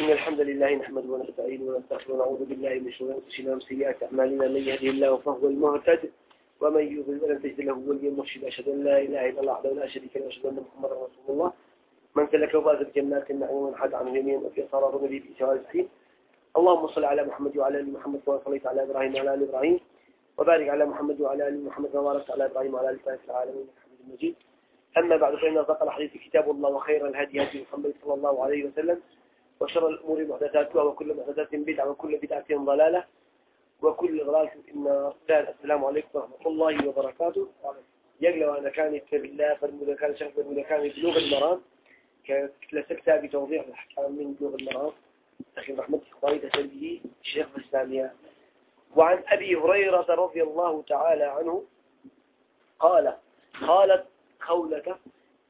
إن الحمد لله نحمده ونستعينه ونستغفره ونعوذ بالله من شرور أنفسنا ومن سيئات أعمالنا. من يهده الله فهو المهتد ومن يضلل فلن تجد له وليا مرشدا. أشهد أن لا إله إلا الله وحده لا شريك له. وأشهد أن محمدا رسول الله. من سلك فاز بجنات النعيم حد عن اليمين وفي يسار النبي في سواء الجحيم اللهم صل على محمد وعلى آل محمد كما صليت على إبراهيم وعلى آل إبراهيم. وبارك على محمد وعلى آل محمد كما باركت على إبراهيم وعلى آل إبراهيم في العالمين. حميد مجيد. أما بعد فإن أصدق الحديث كتاب الله وخير الهدي هدي محمد صلى الله عليه وسلم. وشر الأمور محدثاتها وكل محدثات بدعة وكل بدعة ضلالة وكل ضلالة ان السلام عليكم ورحمة الله وبركاته. يقلوا أنا كان يتبع الله فرمودا كان شرف فرمودا كان بلوغ المرام. كتلسكتها بتوضيح الأحكام من بلوغ المرام. أخي رحمة الله تسليه الشيخ الإسلامية. وعن أبي هريرة رضي الله تعالى عنه قال قالت خولة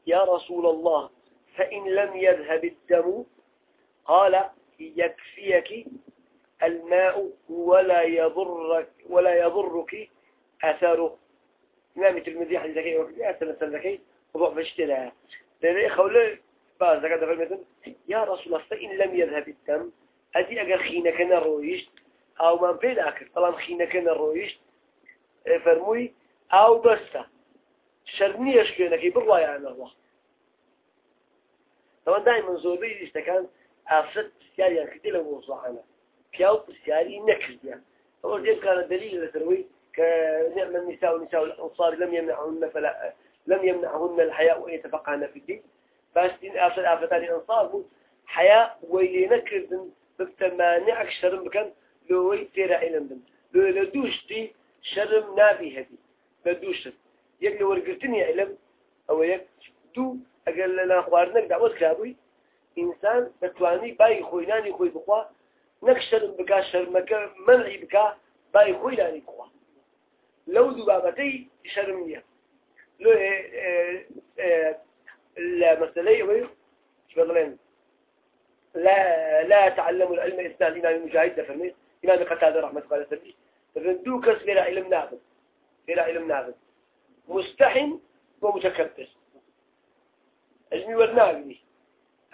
يا رسول الله فإن لم يذهب الدم قال يكفيك الماء ولا يضرك ولا يضرك أثره. إمام الترمذي حديث ذكي وكذا سنة ذكي وضع فاشتلاها لأن خولة بعد ذكر يا رسول الله فإن لم يذهب الدم هذه أجر خينك نرويشت أو من بين أكل طبعا خينك نرويشت فرموي أو بس شرنيش كأنك بالله يعني الله. طبعا دائما زوبي استكان أفسد سياري يعني كتير لو وصحنا كياو سياري نكرد يعني أول ديب كان دليل لتروي كنعم النساء ونساء الأنصار لم يمنعهن فلا لم يمنعهن الحياء أن يتفقهن في الدين. فاشتين أفسد أفتان الأنصار حياء وينكردن بتمانعك شرم بكن لوي تيرا علم لو لدوشتي شرم نابي هدي. لدوشت يك لو ورقتني علم أو يك دو. أقل لنا خوارنك دعوت كابوي. إنسان بتواني باي خويناني خوي بقوا نك شرم بكا شرمك منعي بكا باي خويناني بقوا لو دو بابتي شرمية لو المسألة وي شو بضلين لا لا تعلموا العلم إثنان الإمام المجاهد فرمي إمام قتادة رحمة الله عليه. فردو كس غير علم نافذ غير علم نافذ مستحن ومتكبر. علمي والنافذ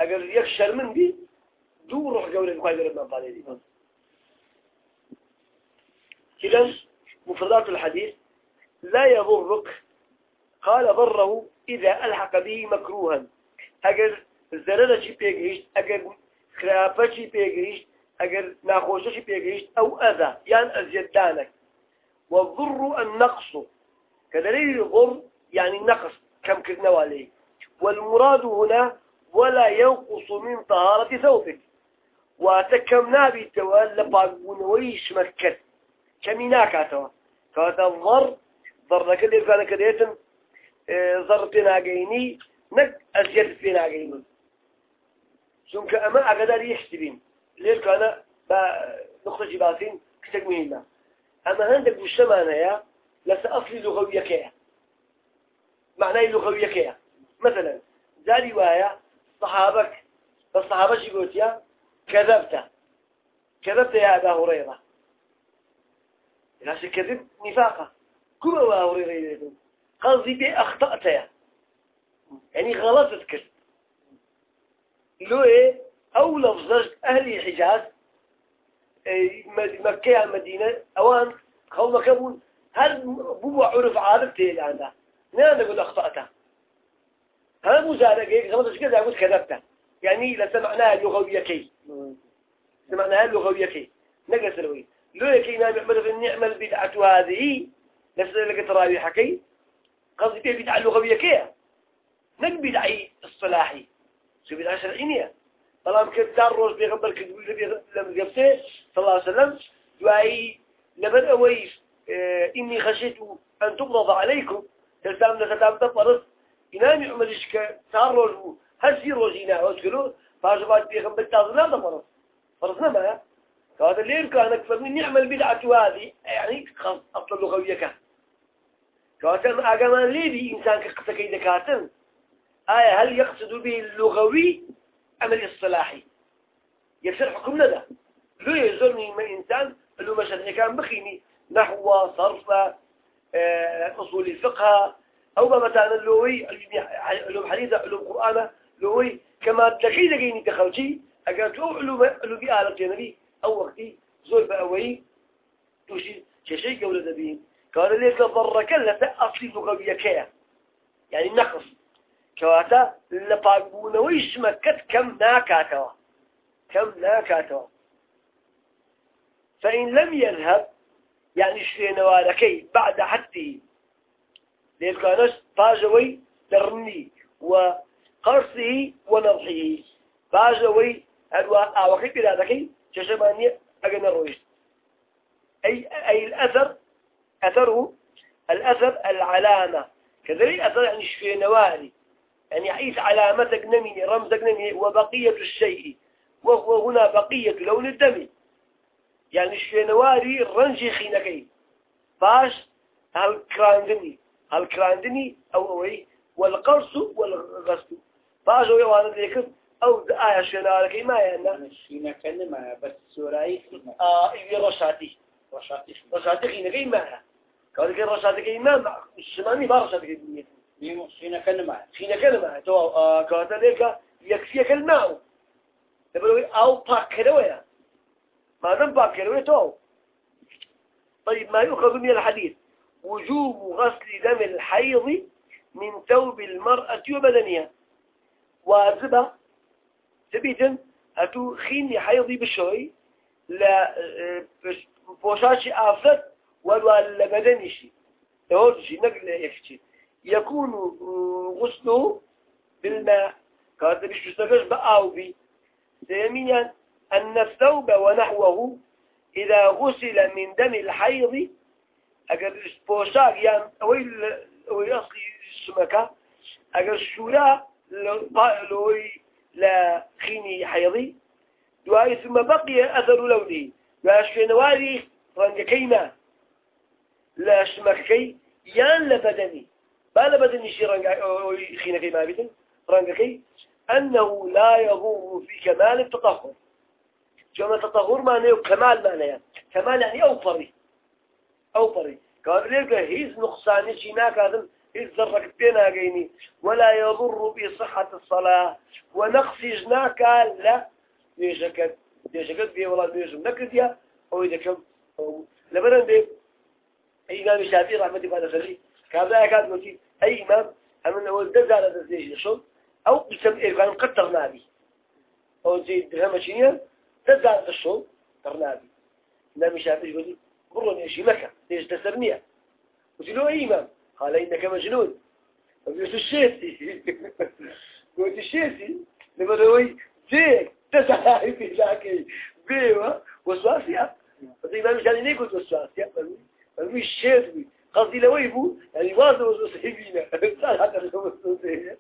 أقل يكشر من دي دو روح قولي البخاري ربنا قال دي كذا مفردات الحديث لا يضرك. قال ضره إذا ألحق به مكروها. أقل الزرادة شي بيجيش أقل خرافەی پێگەیشت ئەگەر ناخۆشەشی پێگەیشت أو أذى يعني ئەزیەتدانك والضر النقص. كدليل الضر يعني نقص كم كنا عليه والمراد هنا ولا ينقص من طهارة ثوبك. وتكم نابي توال لباقونويش مكت كميناك توا كواتا الضر ضر لك اللي كان كديتن ضر بناقيني نك أزيد بناقيني. ئەمە ئەگەدار یحسبین لێر کانە بە نقطەی باسین کتێک مهمە ئەمە هەندێک گوشتەمان هەیە لەسەر ئەفلی لغەویەکەیە معنای لغەویەکەیە مثلا جاری وایە صحابك فالصحابة شي قلت يا؟ كذبت. كذبت يا أبا هريرة. لكن كذب نفاقة. كم أبا هريرة قصدي بي أخطأت يا. يعني غلطت كذب لوه أو لفظش أهل الحجاز مكة المدينة أوان خوما كبون هل بو عرف عارف تيل عنده نعم نقول اخطأته هل مزارق هيك غلطش كذا أقول كذبته يعني لسمعناها اللغوية كي. سمعناها اللغوية كي. نقص لو يكي نعم يعمل في النعمة البدعة هذه نفس اللي تراوي حكي قصدي بيه بدعة اللغوية كي. نك بدعي الصلاحي شو بدعة شرعية؟ بلام كتار روز بيغمبر كتبول لم يبسي صلى الله عليه وسلم. دعائي لمن أوي آه إني خشيت أن تقضض عليكم. تلتام لتتام تفرص إنامي عملش كتار روز هسي روزينا واسكلو فاجبات بيغمبر تازنا تفرص فرصنا ما؟ فهذا اللي كانت فمن نعم البدعة هذه. يعني خاص أصل لغوية كان. كاتم أجمع لي بي إنسان كقصة كيدا كاتم. آية هل يقصد به اللغوي أم الاصطلاحي؟ يفسر حكم لدى لو يزورني من إنسان اللي مثلا كان بخيني نحو صرف آه، أصول الفقه أو مثلا اللوي علوم حديثة علوم قرآن لوي كما تلقي لقيني تخوشي ئەگەر تۆ علوبی ئالەتێنەری ئەو وەختی زۆر بە ئەوەی تووشی کێشەی گەورە دەبین کارە لێکە بەڕەکە لەسە ئەفلی لغەویەکەیە یعنی نەقص کەواتە لە پاکبوونەوەی شمەکەت کەم ناکاتەوە كم ناكاتەوە فإن لم يذهب يعني شوێنەوارەکەی بعد حتة لێکانش پاژەوەی دەڕنی وقرصه ونضحه. پاژەوەی هەروە ئاوەکەی پێدا دەکەی چێشەمانیە ئەگە نەڕۆیشت أي, أي الأثر أثره الأثر العلامة. كذلك أثر يعني شوينواري يعني يعيش علامتك نمي رمزك نمي وبقية الشيء. وهو هنا بقية لون الدم. يعني شوينواري رنجي خينكي. باش هالكراندني هالكراندني أو أوي والقرص والغسل. باش أوي وأنا ذكر أو آية شوينواري ما يعني شينا كلمة بس سوراي إيه رشاتي رشاتي رشاتي خينكي ما كان رشاتي ما الشمالي ما رشاتي الدنيا ميمو شينا كلمة شينا كلمة تو آه كذلك يكفيك الماء لبروي أو باكرويا ما دام باكرويا تو. طيب ما يؤخذ من الحديث وجوب غسل دم الحيض من ثوب المرأة وبدنها. واجبة ثبتا أتو خيني حيضي بشوي لا بوشاشي آفت ولا لبدنشي يهوجي نقل يكشي يكون غسله بالماء. كانت بيشتغل بأو بي ثانيا أن الثوب ونحوه إذا غسل من دم الحيض أجر بوشاق يعني أوي أوي أصلي السمكة أجر الشوراء لوي لا خيني حيضي دعاء ثم بقي أثر لونه واشفنواري رنج كيما لا شمككي يان لبدني بلا بدني شي رنج خينا كيما بيتن رنج كي أنه لا يضر في كمال التطهر. جمع التطهر معناه كمال معناه كمال يعني أوفري أوفري قال لك هيز نقصان شيناك هذا هيز ذرك بينا قيني ولا يضر بصحة الصلاة. ونقص جناك لا. ليشكت ليشكت بيه والله ليش نكد يا. أو إذا كم لبنان بيه أي إمام الشافعي رحمة الله عليه كذا كذا أي إمام. أمن أول دزالة دزيش شو أو بسبب إيركان قد تغنابي أو زي درهم شنيا تزعل الشو تغنابي مش عارف يقول لي بروني شيء مكة ليش تسرنيا قلت له أي إمام؟ قال إنك مجنون. قلت الشيسي قلت الشيسي نبدوي زيك تزعل في ذاك بيوة وسواسيا قلت إمام مش عارف قلت وسواسيا قلت الشيسي قصدي لو يبو يعني واضح وسوسيبينا صار هذا الوسوسيبينا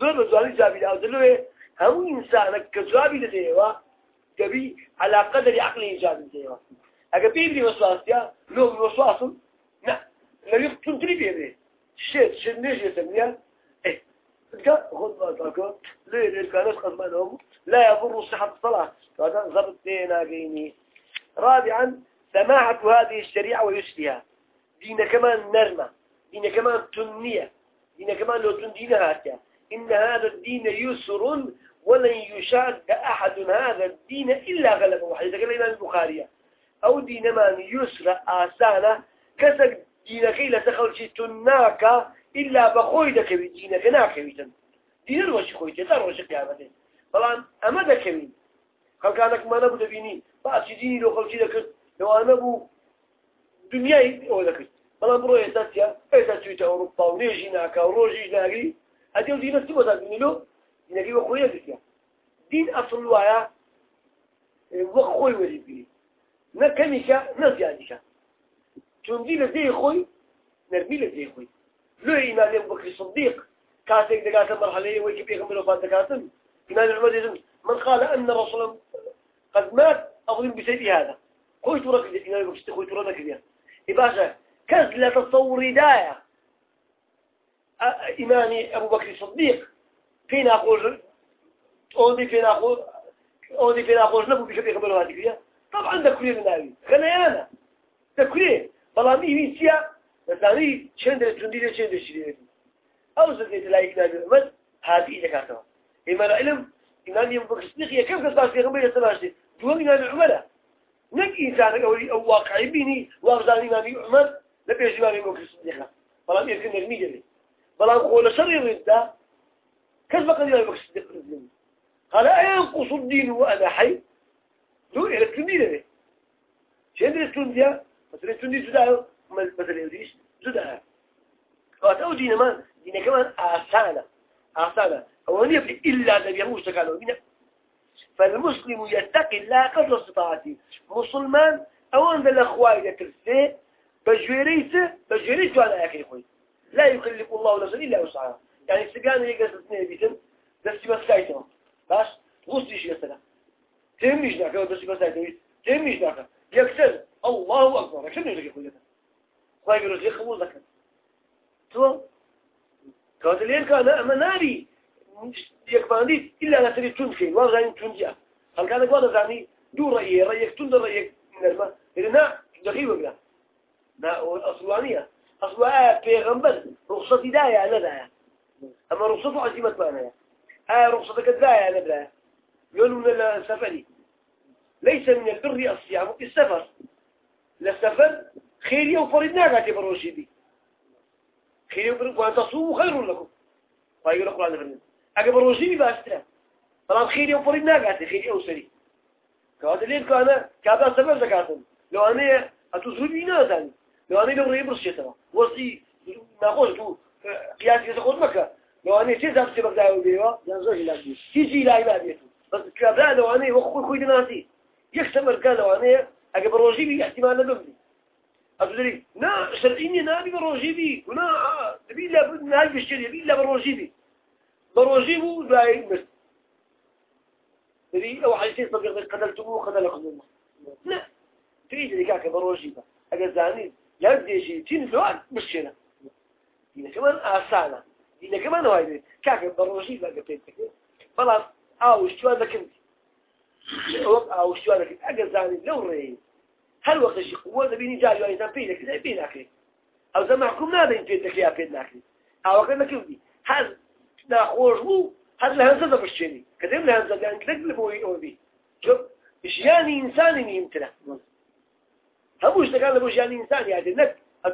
زۆر بە جوانی جابی داوتلوێ هەموو ئینسانە کە جوابی دەدەیەوە دەبی علاقە عقلی جابی دەیەوە ئەگە پێبی وەسواستیا لۆ وەسواسم نه لەوی تونتری پێبێ شێت شێت نێژێتە نیە خذ ليه للكانش قسمانهم لا يضر صحة الصلاة هذا ضبط جيني رابعا سماحة هذه الشريعة ويسرها دين كمان نرمة دين كمان تنية دين كمان لو تندينها هاتيا إن هذا الدين يسر ولن يشاد أحد هذا الدين إلا غلبه. حديث قال الإمام البخاري. أو دين من يسر آسانة كسك دينك إلا تخلشي تناك إلا بخوي دكوي دينك ناكويتا دين الوشي خويتا تروش قيامته طبعا أما دكوي خلقانك ما نبو دبيني؟ بأسي ديني لو خلشي دكت لو أنا بو دنياي أو دكت بەڵام بڕۆ ئێستایا ئێستا چویتە ئەوروپا و رێژی ناکە و ڕۆژی ناگری هەدێ دینە چی بۆدا بینیلۆ دینەکەی وە خۆیە گرتیا دین ئەسڵ وایە وەک خۆی وەری بینی نە کەمیکە نە زیادیکە چون دی لە زێی خۆی نەرمی لە زێی خۆی لۆ ئیمانێ بکری صدیق كاتك دقات مرحلة ويك بيغمر وفات دقاتن إمام العمد من قال أن رسول قد مات أظلم بسيدي هذا. خويت وركز إمام بكشت خويت وركز إباشا كز لا تصور داية. إمامي أبو بكر الصديق فين أقول؟ أودي فين أقول؟ أودي فين أقول؟ نبو بشبه قبل هذه فيها طبعا ده كلية مناوي خلنا أنا. ده كلية بلا مي ميسيا مثلا شند تندي شند شديد أو زدت لا يكنا بس هذه إذا كانت. إما العلم إمام أبو بكر الصديق كم كسباس في غمبة يتباشي دوام إمام عمر نك إنسان أولي أو واقعي بيني. وأغزان إمام عمر لبيش إمام أبو بكر الصديق بلام يمكن نرمي جري. بلام قول شر الردة كسب قد إمام بكر الصديق قال أينقص الدين وأنا حي. لو إلى التندي شين التندي مثلا التندي جدا مثلا يوديش جدا قالت أو دين ما دين كمان آسانة آسانة هو يبلي إلا النبي موسى قالوا بنا فالمسلم يتقي الله قدر استطاعته. مسلمان أو أن الأخوة يترسي بجويريته بجويريته على أكل خوي. لا يكلف الله نفسا إلا وسعها. يعني السجان اللي قصد اثنين بيتم بس مسكايته باش غصتيش يسلا تهمنيش ذاك بس مسكايته تهمنيش ذاك يكسر الله أكبر شنو يجي كل هذا خوي يقول لك خبوز ذاك تو كاتلين كان أما ناري يكباندي إلا نسري تنكين وغاني تنجا هل كان قوانا زاني دو رأيي رأيك تند رأيك نرمى إذا دقيق بلا نا أصلانية أصلا بيغمبر رخصتي داية أنا داية أما رخصته عزيمة معنا آه رخصتك داية أنا داية يقولوا من السفري ليس من البر الصيام في السفر. للسفر خيري وفرد ناقاتي بروشي بي خيري وفرد وأن تصوموا خير لكم. ويقول القرآن فرد اگه بروجی باشتره بلام خیری و پری نگاته خیری أو سری کاته لین کانه کابا سبب زکاتن لو زوبی نه زنی لو انه لو ریبرس شتما وصي ناخذ تو قياس ياخذ مكة. لو انه شيء زاد سبب داو بيوا ينزل إلى تيجي لا يباديته بس كابا لو انه وخو خوي دناسي يكسب كان لو انه اگه بروجي بي احتمال نبني أقول نا شرعيني نابي بروجي بي ونا تبي لا بد نهاي بالشريعة بي لا بروجي بي بروجي بو داي مس تري أو حديث طبيعي قتلتموه قتلكم الله. لا. تريد اللي كاك بروجي با أجل زاني يبدي شيء تين لوان مش هنا دينا كمان آسانة دينا كمان هاي كاك بروجي با قبيتك خلاص أو شو هذا كنت وەک ئاوشتوان دەکرد ئەگەر زانیت لەو ڕێی هەر وەختشی قووە دەبینی جاریوانیتان پێی دەکرد پێ ناکرێت. ئەو زەما حکوم نادەین پێ دەکرێت یا پێت ناکرێت. ئاوەکە نەکردی هەر ناخۆش بوو هەر لە هەنزە دەپشتێنی. کە دەم لە هەنزە دەیان کرد لەبەوەی ئەوەبی ژیانی ئینسانی نیمترە. هەموو شتەکان لە بۆ ژیانی ئینسانی یادێ نەک